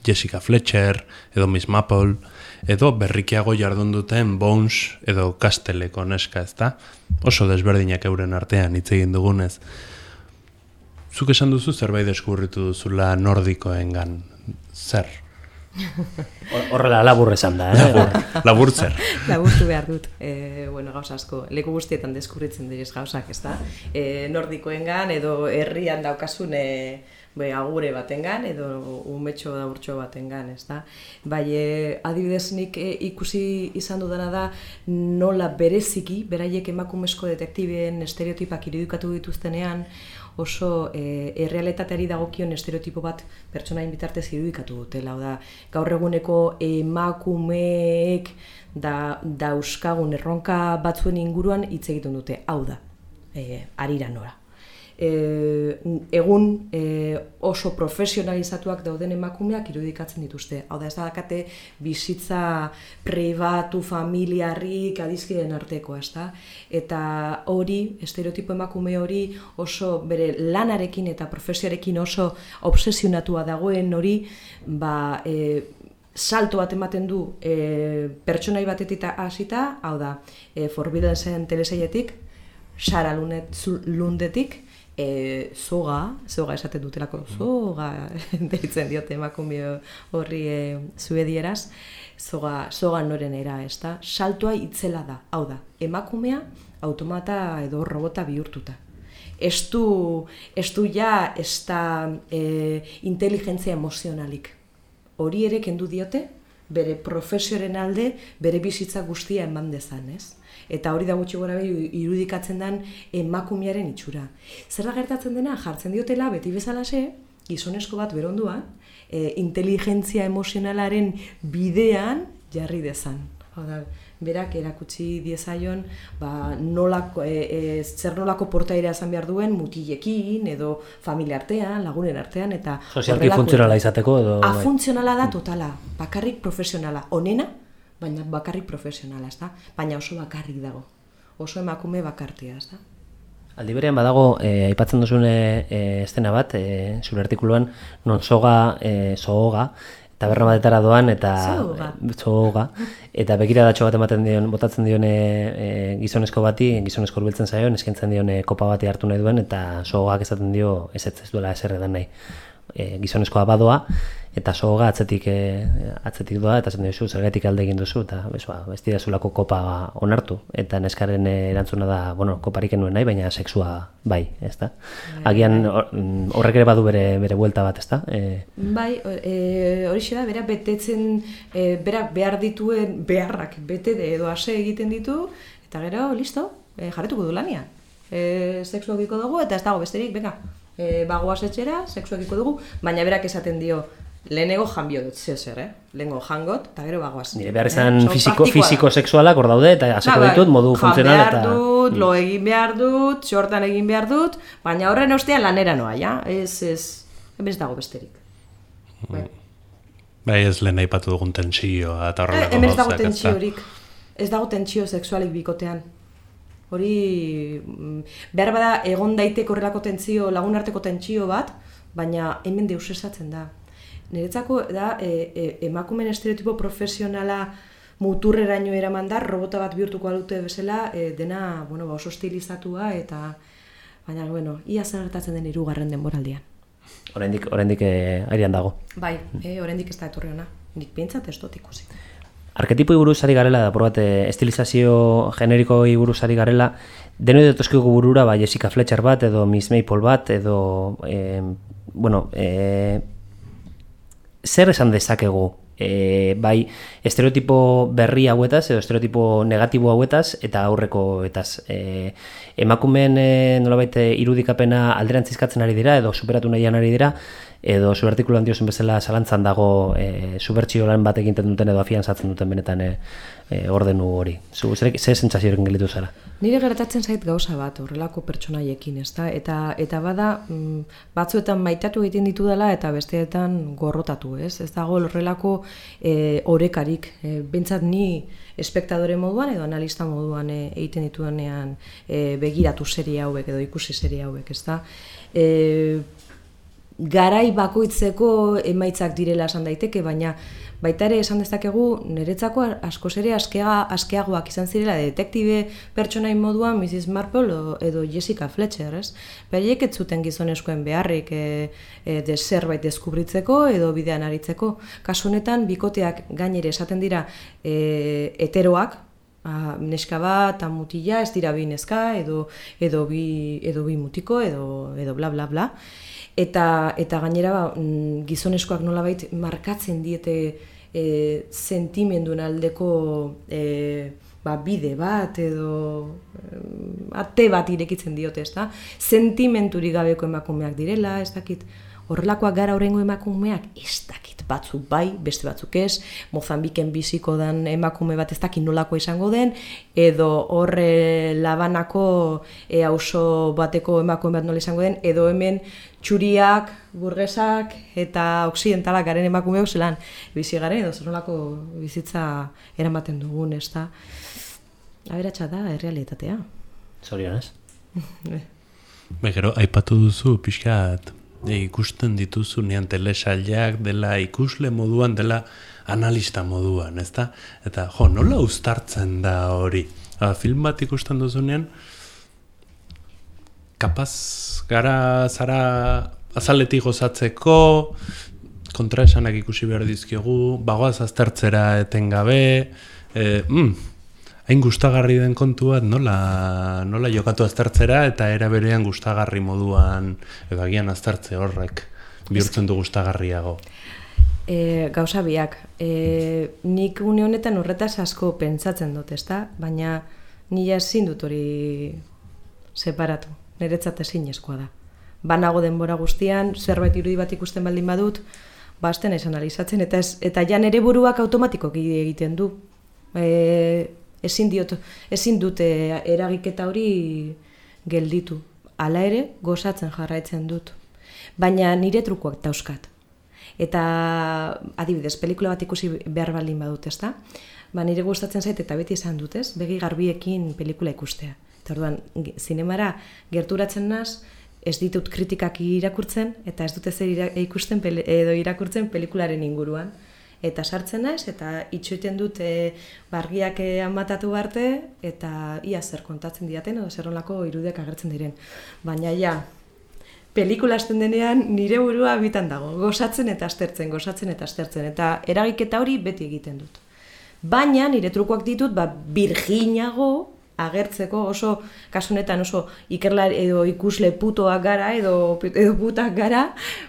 Jessica Fletcher edo Miss Maple edo berrikiago jardun duten Bones edo Kasteleko neska ezta? Oso desberdinak euren artean hitz egin dugunez. Zuk esan duzu zerbait deskubritu duzula nordikoengan. Zer? Hor- Horrela labur esan da, eh? Labur zer? Laburtu behar dut, e, bueno, gauza asko, leku guztietan deskurritzen diriz gauzak, ez da? E, nordikoengan edo herrian daukasun e, be, agure batengan edo umetxo da urtxo batengan, ez da? Bai, e, adibidez nik e, ikusi izan dudana da nola bereziki, beraiek emakumezko detektibeen estereotipak irudikatu dituztenean, oso e, errealitateari dagokion estereotipo bat pertsonain bitartez irudikatu dutela. Da, gaur eguneko emakumeek da dauzkagun erronka batzuen inguruan hitz egiten dute. Hau da, e, arira nora. E, egun e, oso profesionalizatuak dauden emakumeak irudikatzen dituzte. Hau da, ez da dakate bizitza pribatu, familiarrik, adizkiden arteko, ez da? Eta hori, estereotipo emakume hori oso bere lanarekin eta profesioarekin oso obsesionatua dagoen hori, ba, e, salto bat ematen du e, pertsonai batetik hasita, hau da, e, Forbidden Zen telesailetik, Sara Lundetik, e, zoga, zoga esaten dutelako, zoga deitzen diote emakume horri e, zuedieraz, zoga, zoga noren era, ez da? Saltoa itzela da, hau da, emakumea automata edo robota bihurtuta. Ez du, ja, ez da e, inteligentzia emozionalik. Hori ere kendu diote, bere profesioaren alde, bere bizitza guztia eman dezan, ez? Eta hori da gutxi gora behi irudikatzen den emakumearen itxura. Zer da gertatzen dena, jartzen diotela beti bezalase, gizonezko bat beronduan, e, inteligentzia emozionalaren bidean jarri dezan. Hau da, berak erakutsi diezaion ba, nolako, e, e, zer nolako portaira esan behar duen mutilekin edo familia artean, lagunen artean eta Sozialki funtzionala izateko edo... bai. Afuntzionala da totala, bakarrik profesionala. Onena, baina bakarrik profesionala, ez da? Baina oso bakarrik dago. Oso emakume bakartia, ez da? Aldi berean badago, e, aipatzen duzun e, e, estena bat, e, zure artikuluan, non soga, e, soga, taberna batetara doan, eta Soga. e, soga, eta begiradatxo bat ematen dion, botatzen dion e, gizonezko bati, gizonezko hurbiltzen zaion, eskaintzen dion e, kopa bati hartu nahi duen, eta sogak esaten dio ez ez duela edan nahi. E, gizonezkoa badoa, eta soga atzetik, e, atzetik doa, eta esaten diozu, zergatik alde egin duzu, eta bez, ba, ez didazulako kopa onartu. Eta neskaren e, erantzuna da, bueno, koparik enuen nahi, baina sexua bai, ez da? Agian hor- mm, horrek ere badu bere, bere buelta bat, ez da? E, Bai, o- e, horixe da, bera betetzen, e, berak behar dituen beharrak bete de edo ase egiten ditu, eta gero, listo, e, jarretuko du lanian. E, sexu egiko dugu, eta ez dago besterik, venga, e, bagoaz etxera, sexu egiko dugu, baina berak esaten dio, lehenego janbio dut, zeo zer, eh? Lehengo jangot, eta gero bagoaz. nire behar izan Eh? Fisiko, fisiko sexualak hor daude, eta haseko Ba, bai, ditut modu jan funtzional behar eta... dut, lo egin behar dut, txortan egin behar dut, baina horren ostean lanera noa, ja? Ez, ez, ez dago besterik. Bai. Bai, ez lehen aipatu dugun tentsioa eta Eh, horrelako hemen ez dago gauzak, tentsiorik. Ez dago tentsio sexualik bikotean. Hori, mm, behar bada egon daiteke horrelako tentsio, lagun arteko tentsio bat, baina hemen deus esatzen da. Niretzako da e, e, emakumen estereotipo profesionala muturreraino eraman da, robota bat bihurtuko alute bezala, e, dena bueno, ba oso estilizatua eta baina bueno, ia zer gertatzen den hirugarren denboraldian. Oraindik, oraindik e, airean dago. Bai, e, oraindik ez da etorri ona. Nik pintzat ez dut ikusi. Arketipoi buruz ari garela, da bat estilizazio generikoi buruz ari garela, deno dutozkigu burura, ba, Jessica Fletcher bat, edo Miss Maple bat, edo, e, bueno, e, zer esan dezakegu e, bai estereotipo berri hauetaz edo estereotipo negatibo hauetaz eta aurreko etaz. E, emakumeen e, nolabait e, irudikapena alderantzizkatzen ari dira edo superatu nahian ari dira edo zu artikuluan bezala zalantzan dago e, lan bat egiten duten edo afian duten benetan e, e, ordenu hori. Zu, zer, zer sentsazioekin gelitu zara? Nire gertatzen zait gauza bat horrelako pertsonaiekin, ezta? Eta eta bada mm, batzuetan maitatu egiten ditu dela eta besteetan gorrotatu, ez? Ez dago horrelako e, orekarik. E, Bentsat ni espektadore moduan edo analista moduan e, egiten ditudanean e, begiratu serie hauek edo ikusi serie hauek, ezta? E, garai bakoitzeko emaitzak direla esan daiteke, baina baita ere esan dezakegu niretzako askoz ere askea, askeagoak izan zirela detektibe pertsonain moduan Mrs. Marple edo Jessica Fletcher, ez? Beraiek ez zuten gizonezkoen beharrik e, e, de zerbait deskubritzeko edo bidean aritzeko. Kasu honetan bikoteak gainere esaten dira e, heteroak, Ah, neska bat, eta mutila, ez dira bi neska, edo, edo, bi, edo bi mutiko, edo, edo bla bla bla. Eta, eta gainera ba, mm, gizoneskoak nolabait markatzen diete e, sentimenduen aldeko e, ba, bide bat edo em, ate bat irekitzen diote, ezta? Sentimenturik gabeko emakumeak direla, ez dakit, horrelakoak gara horrengo emakumeak, ez dakit batzuk bai, beste batzuk ez, Mozambiken biziko dan emakume bat ez dakit nolako izango den, edo horre labanako e, auzo bateko emakume bat nola izango den, edo hemen txuriak, burgesak eta oksidentalak garen emakumeok zelan bizi garen, edo zer nolako bizitza eramaten dugun, ez da. Aberatsa da, errealitatea. Zorionez. Be, gero, aipatu duzu pixkat ikusten dituzu nean telesaileak dela ikusle moduan, dela analista moduan, ezta? Eta, jo, nola uztartzen da hori? Ha, film bat ikusten duzunean, kapaz gara zara azaletik gozatzeko, kontraesanak ikusi behar dizkiogu, bagoaz aztertzera etengabe, e, mm, hain gustagarri den kontu bat nola, nola jokatu aztertzera eta era berean gustagarri moduan edo agian aztertze horrek bihurtzen du gustagarriago. E, gauza biak, e, nik une honetan horretaz asko pentsatzen dut, ezta? Baina nila ezin dut hori separatu, niretzat ezinezkoa da. Banago denbora guztian, zerbait irudi bat ikusten baldin badut, basten ez analizatzen, eta, ez, eta ja nere buruak automatikoki egiten du. E, ezin, diot, ezin dute eragiketa hori gelditu. Hala ere, gozatzen jarraitzen dut. Baina nire trukoak dauzkat. Eta adibidez, pelikula bat ikusi behar baldin badut, ezta? Ba, nire gustatzen zait eta beti esan dut, ez? Begi garbiekin pelikula ikustea. Eta orduan, zinemara gerturatzen naz, ez ditut kritikak irakurtzen eta ez dute zer ikusten edo irakurtzen pelikularen inguruan. Eta sartzen naiz eta itxoiten dut e, bargiak amatatu arte eta ia zer kontatzen diaten edo zer nolako irudiak agertzen diren. Baina ja, pelikula hasten denean nire burua bitan dago, gozatzen eta aztertzen, gozatzen eta aztertzen, eta eragiketa hori beti egiten dut. Baina nire trukoak ditut, ba, birginago agertzeko oso, kasunetan oso ikerlar edo ikusle putoak gara edo, edo putak gara,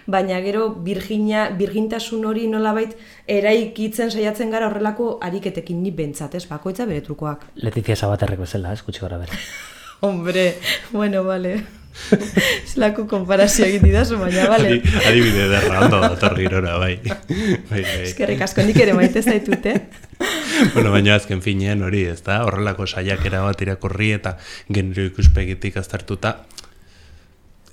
baina gero birgina, birgintasun hori nolabait eraikitzen saiatzen gara horrelako ariketekin ni bentsat, ez, bakoitza bere trukoak. Letizia Sabaterrek bezala, ez, gutxi gara bera. Hombre, bueno, vale. Zelako konparazio egin didazu, baina. Adi, adibide derra ondo dator girora, bai. bai, bai. Eskerrik asko, nik ere maite zaitut, eh? bueno, baina azken finean hori, ez da? Horrelako saiakera bat irakurri eta genero ikuspegitik aztertuta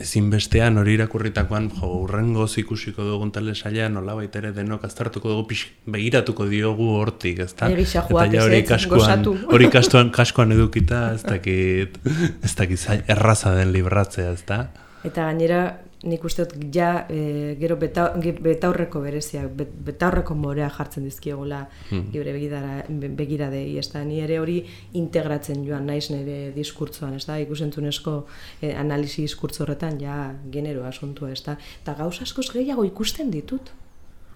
ezinbestean hori irakurritakoan jo, urrengoz ikusiko dugun telesaila nola ere denok aztertuko dugu pix, begiratuko diogu hortik, ez da? Egia joak, ja hori Gozatu. hori kaskoan, kaskoan edukita ez dakit, ez dakit erraza den libratzea, ez da? Eta gainera, nik uste dut ja e, gero beta, betaurreko bereziak, bet, betaurreko morea jartzen dizkiegula Hmm. geure begidara, be- begiradei, ez da, ni ere hori integratzen joan naiz nire diskurtzoan, ez da, ikusentzunezko e, analisi diskurtzo horretan ja genero asuntua, ez da, eta gauza askoz gehiago ikusten ditut.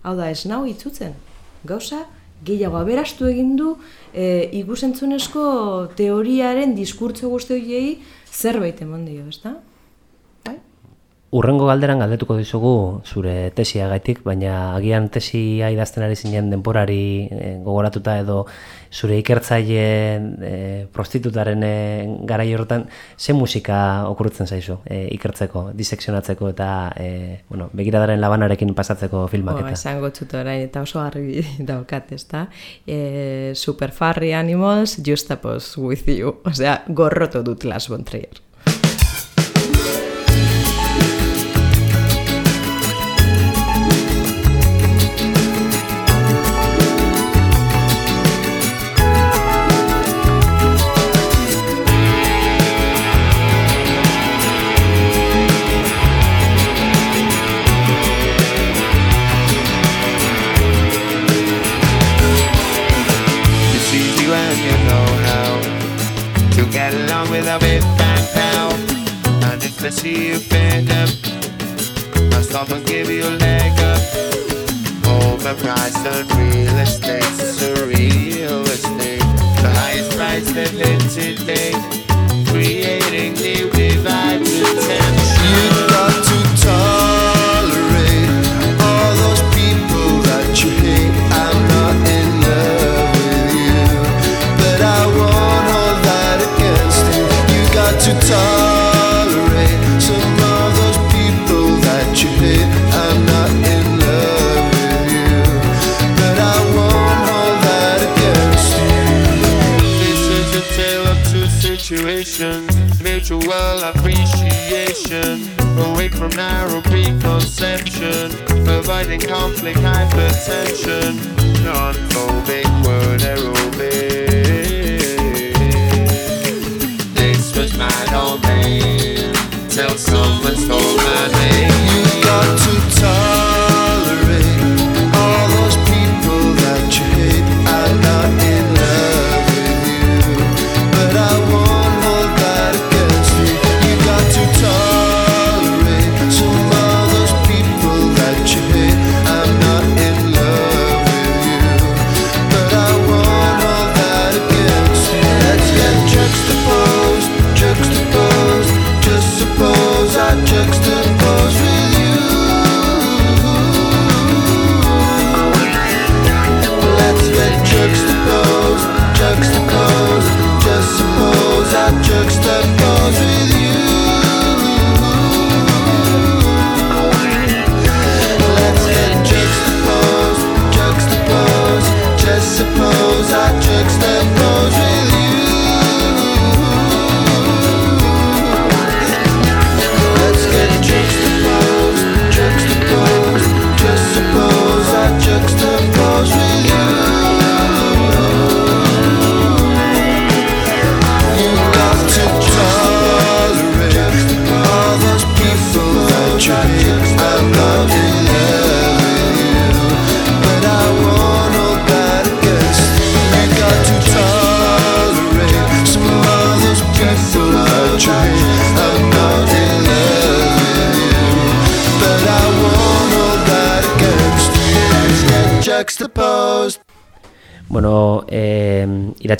Hau da, ez nau itzutzen, gauza gehiago aberastu egin du e, ikusentzunezko teoriaren diskurtzo guzti horiei zerbait eman dio, ez da? Urrengo galderan galdetuko dizugu zure tesiagaitik, baina agian tesia idazten ari zinen denporari eh, gogoratuta edo zure ikertzaile eh, prostitutaren eh, garai horretan, ze musika okurritzen zaizu eh, ikertzeko, disekzionatzeko eta eh, bueno, begiradaren labanarekin pasatzeko filmak eta. esango orain eta oso garbi daukat, ezta? E, super Furry Animals, Justapos with you. Osea, gorroto dut Las von Overpriced on real estate, a estate. The highest price they've today. Creating new divide potential. From narrow preconception, providing conflict, hypertension, non-phobic word aerobic. This was my domain. Till someone stole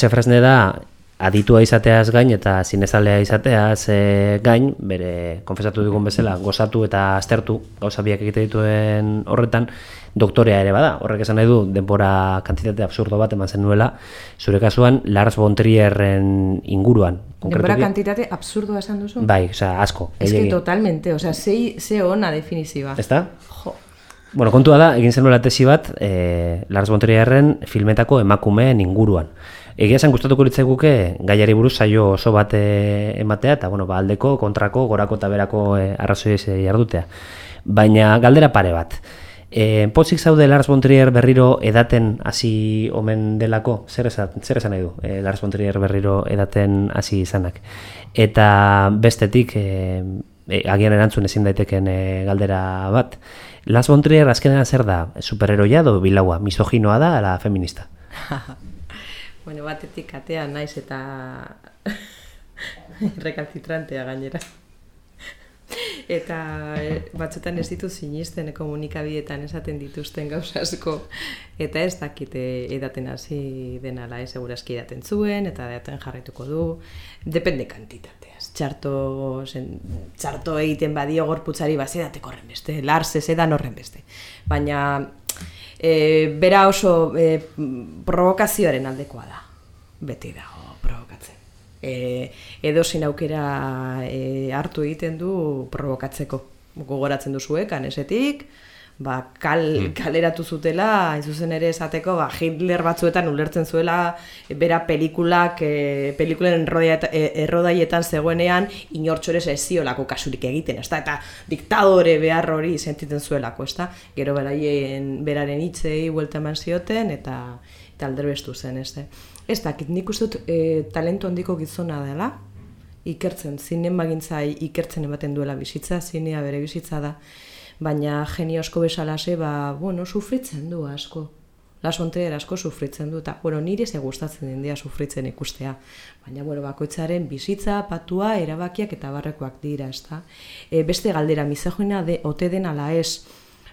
Fresne da aditua izateaz gain eta zinezalea izateaz eh, gain, bere konfesatu dugun bezala, gozatu eta aztertu gauza biak egite dituen horretan, doktorea ere bada. Horrek esan nahi du, denbora kantitate absurdo bat eman zen nuela, zure kasuan Lars von Trierren inguruan. Denbora kantitate absurdoa esan duzu? Bai, osea, asko. Es que totalmente, osea, ze, ze ona definizioa. Ezta? Jo. Bueno, kontua da, egin zenuela tesi bat, e, Lars von Trierren filmetako emakumeen inguruan. Egia esan gustatuko litzaiguke gaiari buruz saio oso bat e, ematea eta bueno, ba, aldeko, kontrako, gorako eta berako e, arrazoiez e, jardutea. Baina galdera pare bat. E, pozik zaude Lars von Trier berriro edaten hasi omen delako, zer esan, zer esan nahi du e, Lars von Trier berriro edaten hasi izanak. Eta bestetik, e, e, agian erantzun ezin daiteken e, galdera bat, Lars von Trier azkenean zer da? Superheroia edo bilaua? Misoginoa da ala feminista? Bueno, batetik atea naiz eta rekalcitrantea gainera. eta e, batzutan ez ditu sinisten komunikabideetan esaten dituzten gauza asko. Eta ez dakite edaten hasi denala ez segurazki edaten zuen eta edaten jarraituko du. Depende kantitateaz. Txarto zen, txarto egiten badio gorputzari ba edateko horren beste? Lars ez edan horren beste? Baina e, bera oso e, provokazioaren aldekoa da beti dago provokatzen e, edozein aukera e, hartu egiten du provokatzeko. Gogoratzen duzue, kanesetik, ba, kal, kaleratu zutela, hain zuzen ere esateko, ba, Hitler batzuetan ulertzen zuela, e, bera pelikulak, e, pelikulen errodaietan, errodaietan zegoenean, inortxores ez ziolako kasurik egiten, ezta? Eta diktadore behar hori sentitzen zuelako, ezta? Gero beraien, beraren hitzei buelta eman zioten, eta, eta alderbestu zen, ez Ez dakit, nik uste dut e, talentu handiko gizona dela, ikertzen, zinen bagintza ikertzen ematen duela bizitza, zinea bere bizitza da, baina genio asko besalase, ba, bueno, sufritzen du asko. Las asko sufritzen du, eta, bueno, nire ze gustatzen den dia sufritzen ikustea. Baina, bueno, bakoitzaren bizitza, patua, erabakiak eta barrekoak dira, ezta. E, beste galdera, misogyna de, ote den ala ez,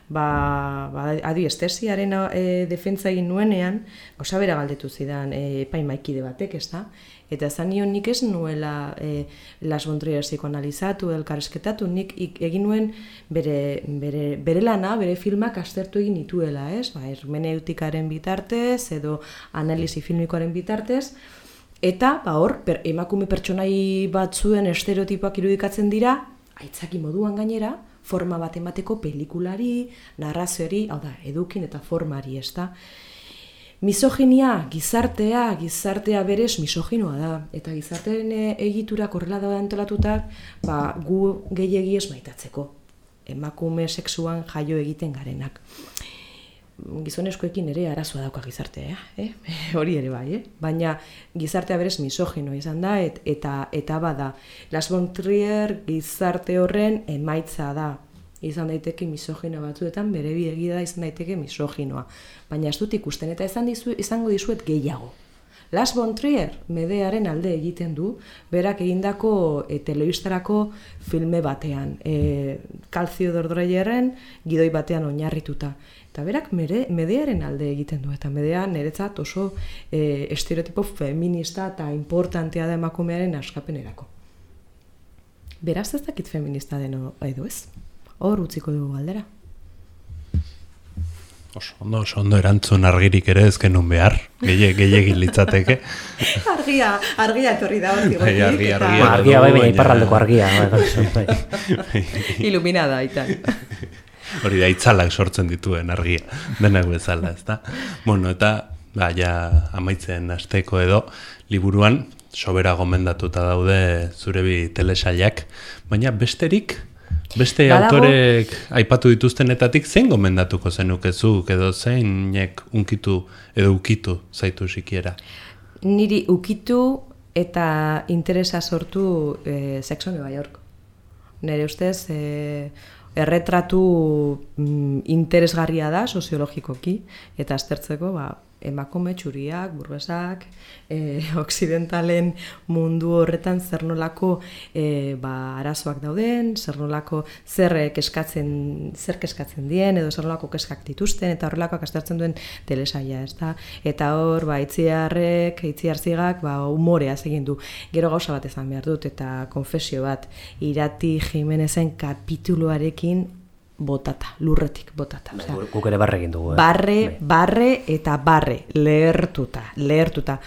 ba, ba adi estesiaren e, defentza egin nuenean, gauza bera galdetu zidan e, epaimaikide batek, ez da? Eta esan nion nik ez nuela e, Las Bontrier psikoanalizatu, elkarrezketatu, nik ik, egin nuen bere, bere, bere lana, bere filmak astertu egin nituela, ez? Ba, hermeneutikaren bitartez, edo analisi filmikoaren bitartez, Eta, ba hor, per, emakume pertsonai batzuen estereotipoak irudikatzen dira, aitzaki moduan gainera, forma bat emateko pelikulari, narrazioari, hau da, edukin eta formari, ez da. Misoginia, gizartea, gizartea berez misoginoa da, eta gizartearen e, egiturak horrela da antolatuta, ba, gu gehiegi ez maitatzeko, emakume sexuan jaio egiten garenak gizonezkoekin ere arazoa dauka gizartea, eh? hori ere bai, eh? baina gizartea berez misogino izan da, et, eta eta bada, Las von Trier gizarte horren emaitza da, izan daiteke misogino batzuetan, bere biegi da izan daiteke misoginoa, baina ez dut ikusten, eta izan dizu, izango dizuet gehiago. Las von Trier medearen alde egiten du, berak egindako e, telebistarako filme batean, e, Calcio Dordreierren gidoi batean oinarrituta. Eta berak mere, medearen alde egiten du, eta medea niretzat oso e, estereotipo feminista eta importantea da emakumearen askapenerako. Beraz ez dakit feminista deno edo ez? Hor utziko dugu galdera. Oso ondo, oso ondo erantzun argirik ere ez genuen behar, gehiagin litzateke. argia, argia etorri da hori. Bai, argia, Ba, argia. argia bai, baina iparraldeko argia. bai, bai. Iluminada, eta. Hori da, itzalak sortzen dituen argia, denak bezala, ezta? Bueno, eta, ba, ja, amaitzen asteko edo, liburuan, sobera gomendatuta daude zure bi telesailak, baina besterik, beste Badago- autorek aipatu dituztenetatik zein gomendatuko zenukezuk edo zeinek unkitu edo ukitu zaitu sikiera? Niri ukitu eta interesa sortu e, Sexo New York. Nere ustez, e, erretratu mm, interesgarria da soziologikoki, eta aztertzeko ba, emakume txuriak, burgesak, e, oksidentalen mundu horretan zer nolako e, ba, arazoak dauden, zer nolako zer keskatzen, zer keskatzen dien, edo zer nolako keskak dituzten, eta horrelakoak aztertzen duen telesaia, ez da? Eta hor, ba, itziarrek, itziarzigak, ba, umorea egin du. Gero gauza bat ezan behar dut, eta konfesio bat, irati Jimenezen kapituluarekin botata, lurretik botata. Osea, Gu- Guk ere barre egin dugu. eh. barre, barre eta barre, lehertuta, lehertuta.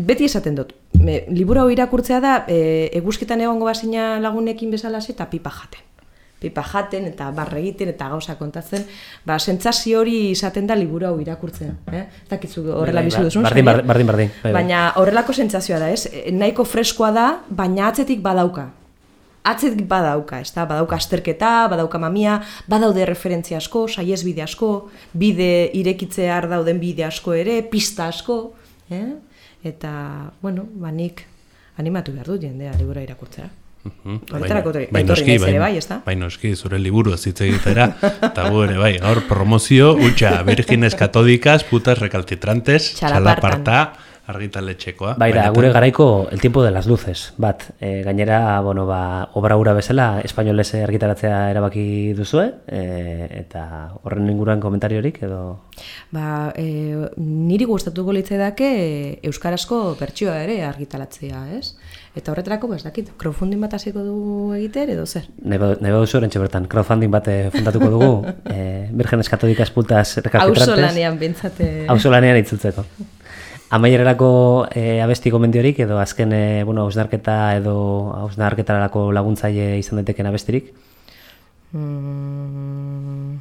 Beti esaten dut, me, liburu hau irakurtzea da, e, eguzkitan egongo bazina lagunekin bezalaxe eta pipa jaten. Pipa jaten eta barre egiten eta gauza kontatzen, ba, sentsazio hori izaten da liburu hau irakurtzen. Eh? Ez dakitzu horrela Bai, bai, duzun. bardin, bardin, bardin, bai, bai. Baina horrelako sentsazioa da, ez? E, Nahiko freskoa da, baina atzetik badauka. Atzetik badauka, ez da? Badauka azterketa, badauka mamia, badaude referentzia asko, saiesbide asko, bide irekitzear dauden bide asko ere, pista asko, eh? Eta, bueno, banik animatu behar dut jendea libura irakurtzera. Horretarako etorri- bai, noski, bai, bai, ezta? bai, noski, zure liburu ez hitz egitera, eta gu ere, bai, gaur promozio, utxa, virgines katodikas, putas recalcitrantes, Txalapartan. txalaparta, argitaletxekoa. Bai da, gure garaiko El tiempo de las luces, bat. E, gainera, bueno, ba, obra ura bezala, espainolez argitaratzea erabaki duzue, e, eta horren inguruan komentariorik, edo... Ba, e, niri gustatuko litzaidake euskarazko bertsioa ere argitalatzea, ez? Eta horretarako, ba, ez dakit, crowdfunding bat hasiko du egiter edo zer? Nahi ba- nahi baduzu orentxe bertan, crowdfunding bat fundatuko dugu, e, Virgenes Katolikas Pultas Recalcitrantes. lanean bintzate... Auzo lanean itzultzeko. Amaierarako e, abesti gomendiorik edo azken e, bueno, hausnarketa edo hausnarketarako laguntzaile izan daiteken abestirik? Mm,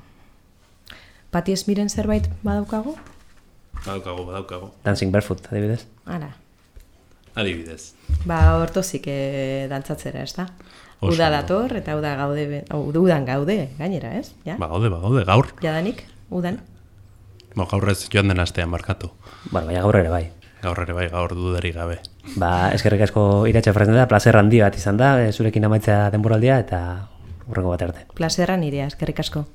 Pati Esmiren zerbait badaukago? Badaukago, badaukago. Dancing Barefoot, adibidez. Ara. Adibidez. Ba, hortozik e, dantzatzera, ez da? Oso Uda dator eta uda gaude, udan gaude, gainera, ez? Ja? Bagaude, bagaude, gaur. Jadanik, udan. Bo, gaur ez joan den astean markatu. Bueno, baina gaur ere bai. Gaur ere bai, gaur dudarik gabe. Ba, eskerrik asko iratxe frezen da, placer handi bat izan da, e, zurekin amaitzea denboraldia eta urrengo bat arte. Plazerra nirea, eskerrik asko.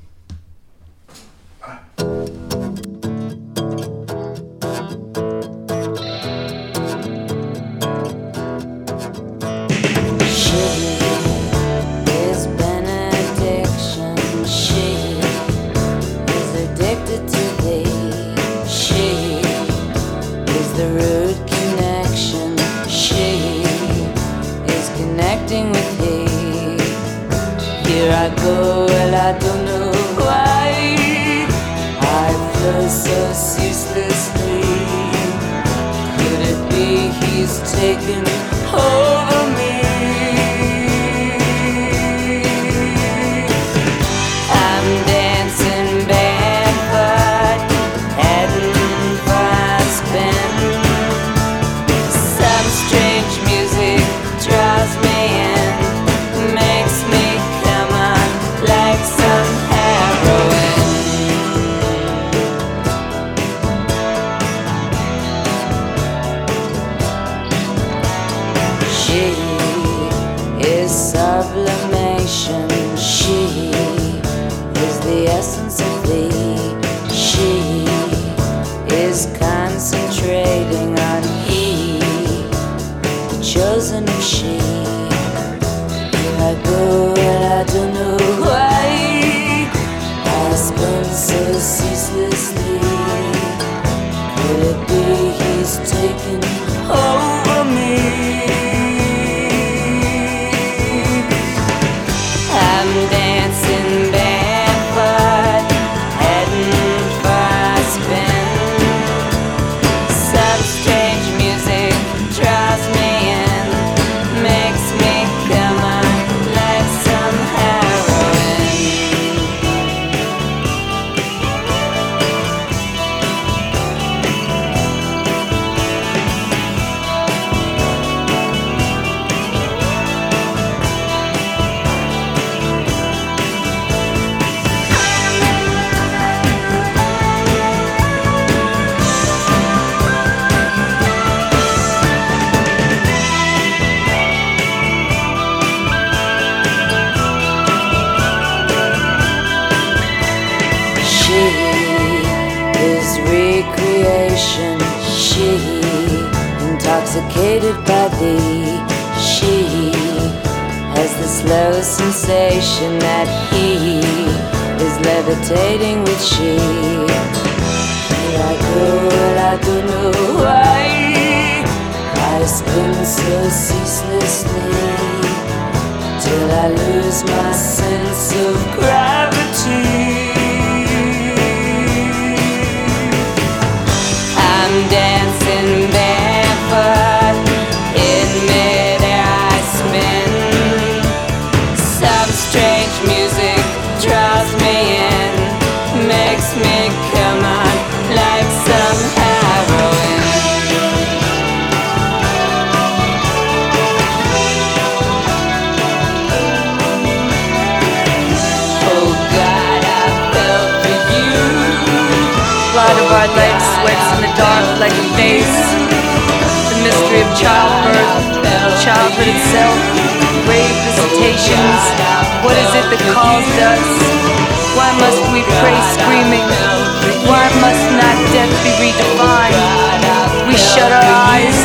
Recreation. She intoxicated by thee. She has the slow sensation that he is levitating with she. I don't. I spin so ceaselessly till I lose my sense of gravity. I'm dancing childbirth, childhood itself, grave visitations. What is it that calls us? Why must we pray screaming? Why must not death be redefined? We shut our eyes,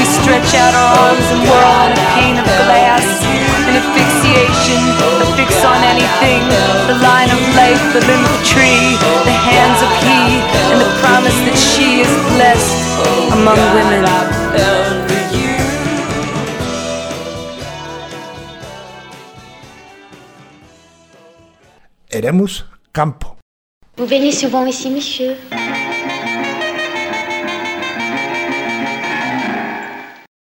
we stretch out our arms and whirl on a pane of glass. An asphyxiation, a fix on anything. The line of life, the limb of tree, the hands of he, and the promise that she is blessed among women. Eremus, campo. Vous venez souvent ici, monsieur